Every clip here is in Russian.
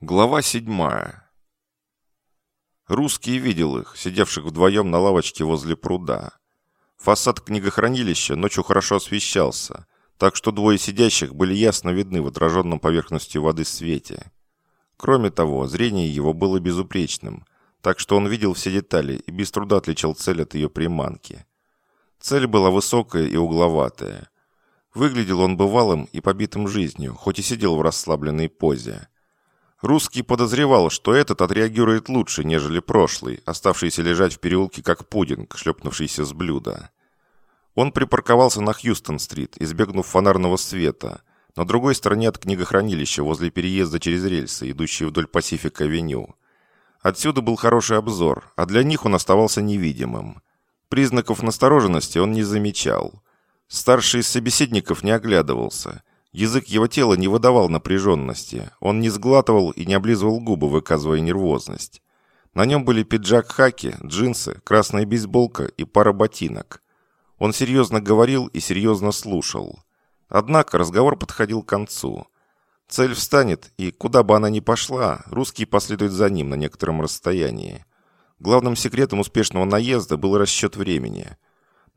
Глава седьмая. Русский видел их, сидевших вдвоем на лавочке возле пруда. Фасад книгохранилища ночью хорошо освещался, так что двое сидящих были ясно видны в отраженном поверхностью воды свете. Кроме того, зрение его было безупречным, так что он видел все детали и без труда отличал цель от ее приманки. Цель была высокая и угловатая. Выглядел он бывалым и побитым жизнью, хоть и сидел в расслабленной позе. Русский подозревал, что этот отреагирует лучше, нежели прошлый, оставшийся лежать в переулке как пудинг, шлепнувшийся с блюда. Он припарковался на Хьюстон-стрит, избегнув фонарного света, на другой стороне от книгохранилища, возле переезда через рельсы, идущие вдоль Пасифик-авеню. Отсюда был хороший обзор, а для них он оставался невидимым. Признаков настороженности он не замечал. Старший из собеседников не оглядывался – Язык его тела не выдавал напряженности. Он не сглатывал и не облизывал губы, выказывая нервозность. На нем были пиджак хаки, джинсы, красная бейсболка и пара ботинок. Он серьезно говорил и серьезно слушал. Однако разговор подходил к концу. Цель встанет, и куда бы она ни пошла, русские последуют за ним на некотором расстоянии. Главным секретом успешного наезда был расчет времени.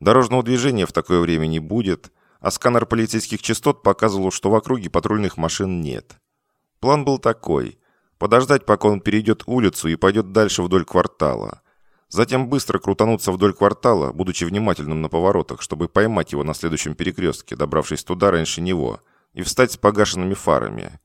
Дорожного движения в такое время не будет – а сканер полицейских частот показывал, что в округе патрульных машин нет. План был такой – подождать, пока он перейдет улицу и пойдет дальше вдоль квартала. Затем быстро крутануться вдоль квартала, будучи внимательным на поворотах, чтобы поймать его на следующем перекрестке, добравшись туда раньше него, и встать с погашенными фарами.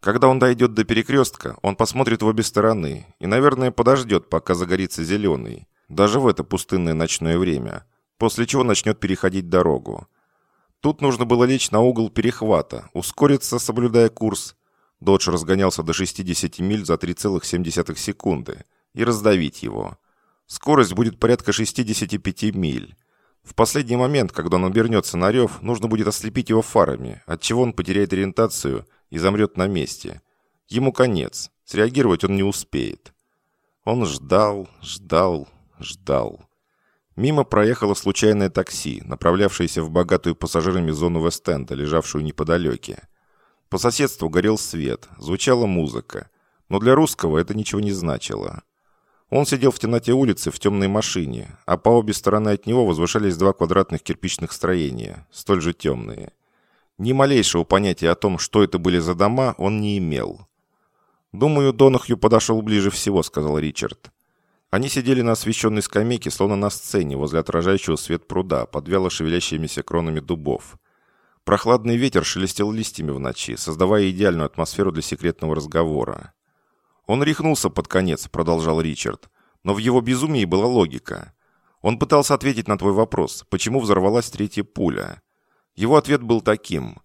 Когда он дойдет до перекрестка, он посмотрит в обе стороны и, наверное, подождет, пока загорится зеленый, даже в это пустынное ночное время, после чего начнет переходить дорогу. Тут нужно было лечь на угол перехвата, ускориться, соблюдая курс. Додж разгонялся до 60 миль за 3,7 секунды и раздавить его. Скорость будет порядка 65 миль. В последний момент, когда он обернется на рев, нужно будет ослепить его фарами, отчего он потеряет ориентацию и замрет на месте. Ему конец. Среагировать он не успеет. Он ждал, ждал, ждал. Мимо проехало случайное такси, направлявшееся в богатую пассажирами зону Вестенда, лежавшую неподалеке. По соседству горел свет, звучала музыка, но для русского это ничего не значило. Он сидел в темноте улицы в темной машине, а по обе стороны от него возвышались два квадратных кирпичных строения, столь же темные. Ни малейшего понятия о том, что это были за дома, он не имел. «Думаю, Донахью подошел ближе всего», — сказал Ричард. Они сидели на освещенной скамейке, словно на сцене, возле отражающего свет пруда, под вяло шевелящимися кронами дубов. Прохладный ветер шелестел листьями в ночи, создавая идеальную атмосферу для секретного разговора. «Он рехнулся под конец», — продолжал Ричард. «Но в его безумии была логика. Он пытался ответить на твой вопрос, почему взорвалась третья пуля. Его ответ был таким.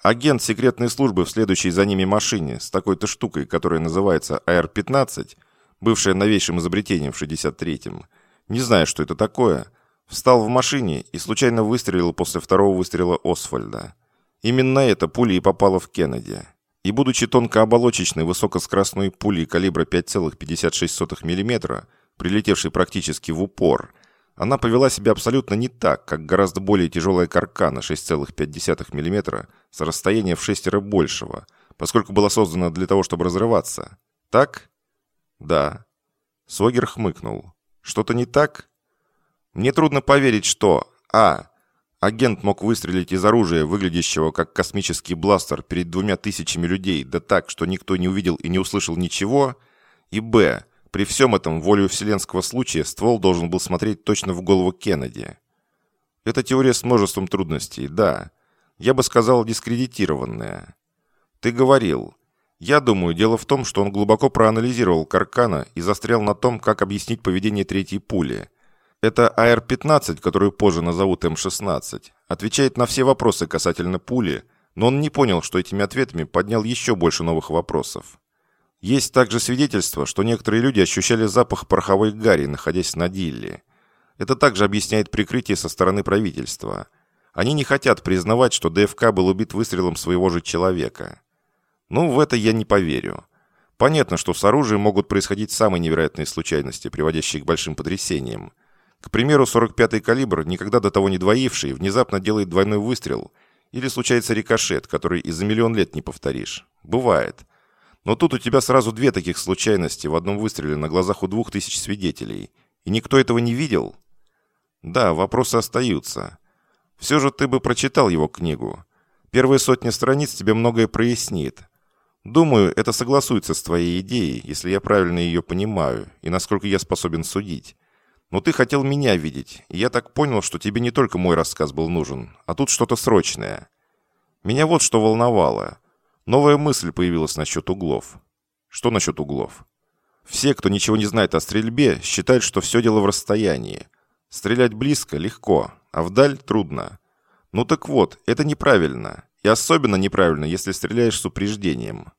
Агент секретной службы в следующей за ними машине с такой-то штукой, которая называется АР-15, бывшее новейшим изобретением в 63-м, не зная, что это такое, встал в машине и случайно выстрелил после второго выстрела Освальда. Именно эта пуля и попала в Кеннеди. И будучи тонкооболочечной высокоскоростной пулей калибра 5,56 мм, прилетевшей практически в упор, она повела себя абсолютно не так, как гораздо более тяжелая каркана 6,5 мм с расстояния в шестеро большего, поскольку была создана для того, чтобы разрываться. Так? «Да». Согер хмыкнул. «Что-то не так?» «Мне трудно поверить, что... А. Агент мог выстрелить из оружия, выглядящего как космический бластер перед двумя тысячами людей, да так, что никто не увидел и не услышал ничего. И Б. При всем этом, волею вселенского случая, ствол должен был смотреть точно в голову Кеннеди. Это теория с множеством трудностей, да. Я бы сказал, дискредитированная. Ты говорил, я думаю, дело в том, что он глубоко проанализировал Каркана и застрял на том, как объяснить поведение третьей пули. Это АР-15, которую позже назовут М-16, отвечает на все вопросы касательно пули, но он не понял, что этими ответами поднял еще больше новых вопросов. Есть также свидетельство, что некоторые люди ощущали запах пороховой гари, находясь на Дилле. Это также объясняет прикрытие со стороны правительства. Они не хотят признавать, что ДФК был убит выстрелом своего же человека. Ну, в это я не поверю. Понятно, что с оружием могут происходить самые невероятные случайности, приводящие к большим потрясениям. К примеру, 45-й калибр, никогда до того не двоивший, внезапно делает двойной выстрел. Или случается рикошет, который и за миллион лет не повторишь. Бывает. Но тут у тебя сразу две таких случайности в одном выстреле на глазах у двух тысяч свидетелей. И никто этого не видел? Да, вопросы остаются. Все же ты бы прочитал его книгу. Первые сотни страниц тебе многое прояснит. Думаю, это согласуется с твоей идеей, если я правильно ее понимаю, и насколько я способен судить. Но ты хотел меня видеть, и я так понял, что тебе не только мой рассказ был нужен, а тут что-то срочное. Меня вот что волновало. Новая мысль появилась насчет углов. Что насчет углов? Все, кто ничего не знает о стрельбе, считают, что все дело в расстоянии. Стрелять близко легко, а вдаль трудно. Ну так вот, это неправильно. И особенно неправильно, если стреляешь с упреждением.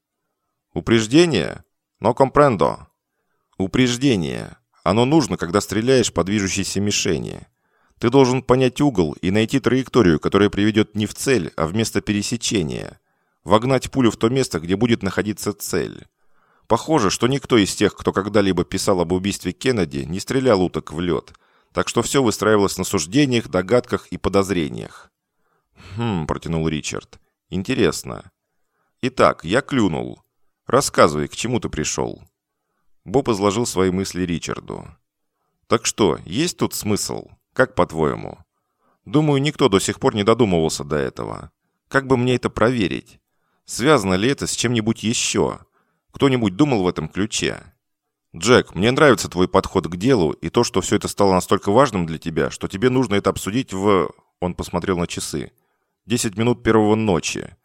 Упреждение? Но компрендо. Упреждение. Оно нужно, когда стреляешь по движущейся мишени. Ты должен понять угол и найти траекторию, которая приведет не в цель, а в место пересечения. Вогнать пулю в то место, где будет находиться цель. Похоже, что никто из тех, кто когда-либо писал об убийстве Кеннеди, не стрелял уток в лед. Так что все выстраивалось на суждениях, догадках и подозрениях. «Хм», — протянул Ричард. «Интересно. Итак, я клюнул. Рассказывай, к чему ты пришел?» Боб изложил свои мысли Ричарду. «Так что, есть тут смысл? Как по-твоему?» «Думаю, никто до сих пор не додумывался до этого. Как бы мне это проверить? Связано ли это с чем-нибудь еще? Кто-нибудь думал в этом ключе?» «Джек, мне нравится твой подход к делу и то, что все это стало настолько важным для тебя, что тебе нужно это обсудить в...» Он посмотрел на часы. «Десять минут первого ночи.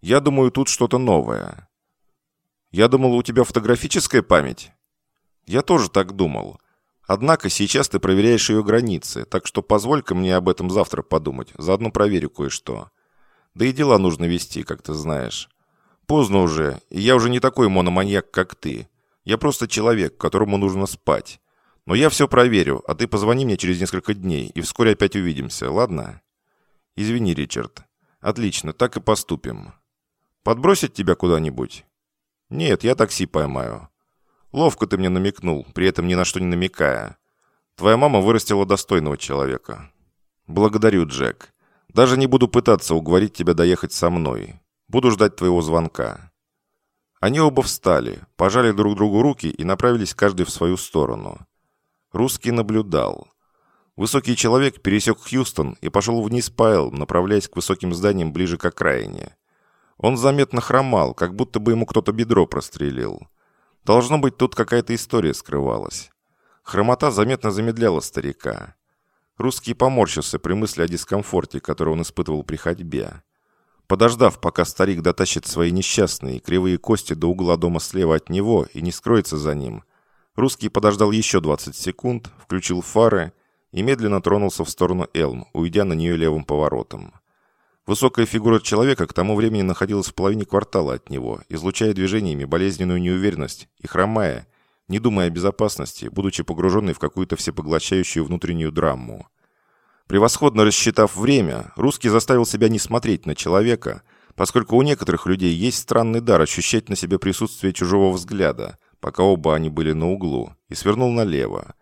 Я думаю, тут что-то новое». «Я думал, у тебя фотографическая память?» Я тоже так думал. Однако сейчас ты проверяешь ее границы, так что позволь-ка мне об этом завтра подумать, заодно проверю кое-что. Да и дела нужно вести, как ты знаешь. Поздно уже, и я уже не такой мономаньяк, как ты. Я просто человек, которому нужно спать. Но я все проверю, а ты позвони мне через несколько дней, и вскоре опять увидимся, ладно? Извини, Ричард. Отлично, так и поступим. Подбросить тебя куда-нибудь? Нет, я такси поймаю. Ловко ты мне намекнул, при этом ни на что не намекая. Твоя мама вырастила достойного человека. Благодарю, Джек. Даже не буду пытаться уговорить тебя доехать со мной. Буду ждать твоего звонка. Они оба встали, пожали друг другу руки и направились каждый в свою сторону. Русский наблюдал. Высокий человек пересек Хьюстон и пошел вниз по Эл, направляясь к высоким зданиям ближе к окраине. Он заметно хромал, как будто бы ему кто-то бедро прострелил. Должно быть, тут какая-то история скрывалась. Хромота заметно замедляла старика. Русский поморщился при мысли о дискомфорте, который он испытывал при ходьбе. Подождав, пока старик дотащит свои несчастные кривые кости до угла дома слева от него и не скроется за ним, русский подождал еще 20 секунд, включил фары и медленно тронулся в сторону Элм, уйдя на нее левым поворотом. Высокая фигура человека к тому времени находилась в половине квартала от него, излучая движениями болезненную неуверенность и хромая, не думая о безопасности, будучи погруженной в какую-то всепоглощающую внутреннюю драму. Превосходно рассчитав время, русский заставил себя не смотреть на человека, поскольку у некоторых людей есть странный дар ощущать на себе присутствие чужого взгляда, пока оба они были на углу, и свернул налево.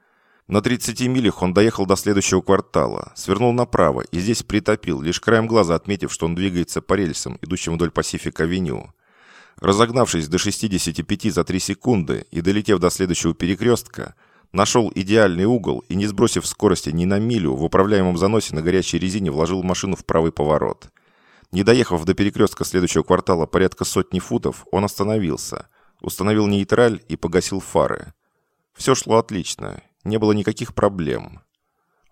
На 30 милях он доехал до следующего квартала, свернул направо и здесь притопил, лишь краем глаза отметив, что он двигается по рельсам, идущим вдоль Пасифик-авеню. Разогнавшись до 65 за 3 секунды и долетев до следующего перекрестка, нашел идеальный угол и, не сбросив скорости ни на милю, в управляемом заносе на горячей резине вложил машину в правый поворот. Не доехав до перекрестка следующего квартала порядка сотни футов, он остановился, установил нейтраль и погасил фары. Все шло отлично, не было никаких проблем.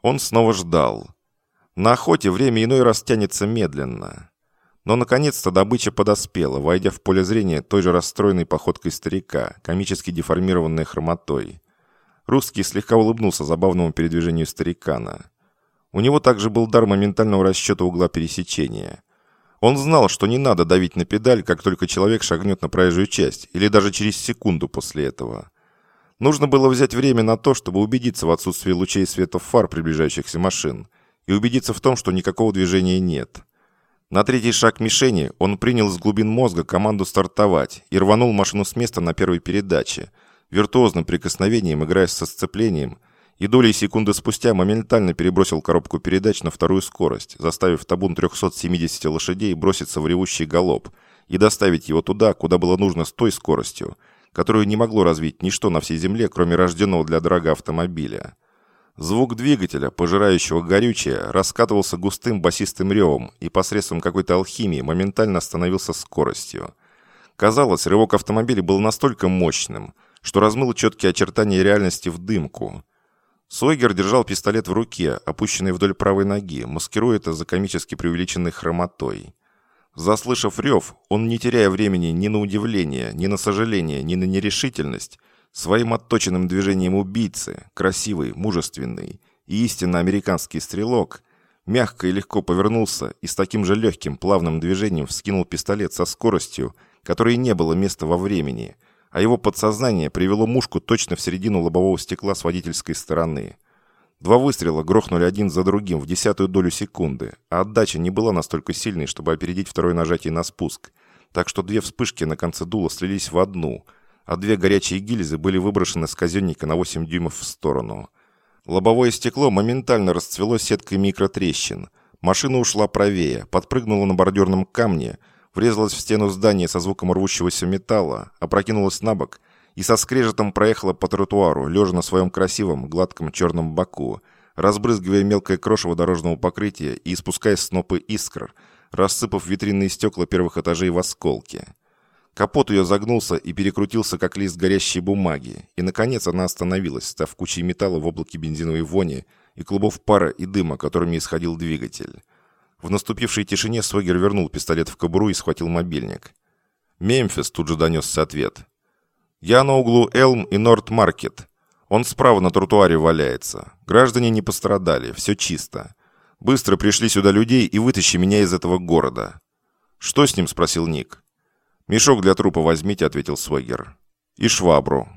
Он снова ждал. На охоте время иной раз тянется медленно. Но наконец-то добыча подоспела, войдя в поле зрения той же расстроенной походкой старика, комически деформированной хромотой. Русский слегка улыбнулся забавному передвижению старикана. У него также был дар моментального расчета угла пересечения. Он знал, что не надо давить на педаль, как только человек шагнет на проезжую часть, или даже через секунду после этого. Нужно было взять время на то, чтобы убедиться в отсутствии лучей света фар приближающихся машин и убедиться в том, что никакого движения нет. На третий шаг мишени он принял с глубин мозга команду стартовать и рванул машину с места на первой передаче, виртуозным прикосновением играя со сцеплением, и долей секунды спустя моментально перебросил коробку передач на вторую скорость, заставив табун 370 лошадей броситься в ревущий галоп и доставить его туда, куда было нужно с той скоростью, которую не могло развить ничто на всей Земле, кроме рожденного для дорога автомобиля. Звук двигателя, пожирающего горючее, раскатывался густым басистым ревом и посредством какой-то алхимии моментально становился скоростью. Казалось, рывок автомобиля был настолько мощным, что размыл четкие очертания реальности в дымку. Сойгер держал пистолет в руке, опущенный вдоль правой ноги, маскируя это за комически преувеличенной хромотой. Заслышав рев, он, не теряя времени ни на удивление, ни на сожаление, ни на нерешительность, Своим отточенным движением убийцы, красивый, мужественный и истинно американский стрелок, мягко и легко повернулся и с таким же легким, плавным движением вскинул пистолет со скоростью, которой не было места во времени, а его подсознание привело мушку точно в середину лобового стекла с водительской стороны. Два выстрела грохнули один за другим в десятую долю секунды, а отдача не была настолько сильной, чтобы опередить второе нажатие на спуск, так что две вспышки на конце дула слились в одну – а две горячие гильзы были выброшены с казенника на 8 дюймов в сторону. Лобовое стекло моментально расцвело сеткой микротрещин. Машина ушла правее, подпрыгнула на бордюрном камне, врезалась в стену здания со звуком рвущегося металла, опрокинулась на бок и со скрежетом проехала по тротуару, лежа на своем красивом, гладком черном боку, разбрызгивая мелкое крошево дорожного покрытия и испуская снопы искр, рассыпав витринные стекла первых этажей в осколки. Капот ее загнулся и перекрутился, как лист горящей бумаги, и, наконец, она остановилась, став кучей металла в облаке бензиновой вони и клубов пара и дыма, которыми исходил двигатель. В наступившей тишине Свегер вернул пистолет в кобуру и схватил мобильник. «Мемфис», — тут же донесся ответ. «Я на углу Элм и Норт-Маркет. Он справа на тротуаре валяется. Граждане не пострадали, все чисто. Быстро пришли сюда людей и вытащи меня из этого города». «Что с ним?» — спросил Ник. «Мешок для трупа возьмите», — ответил Свегер. «И швабру.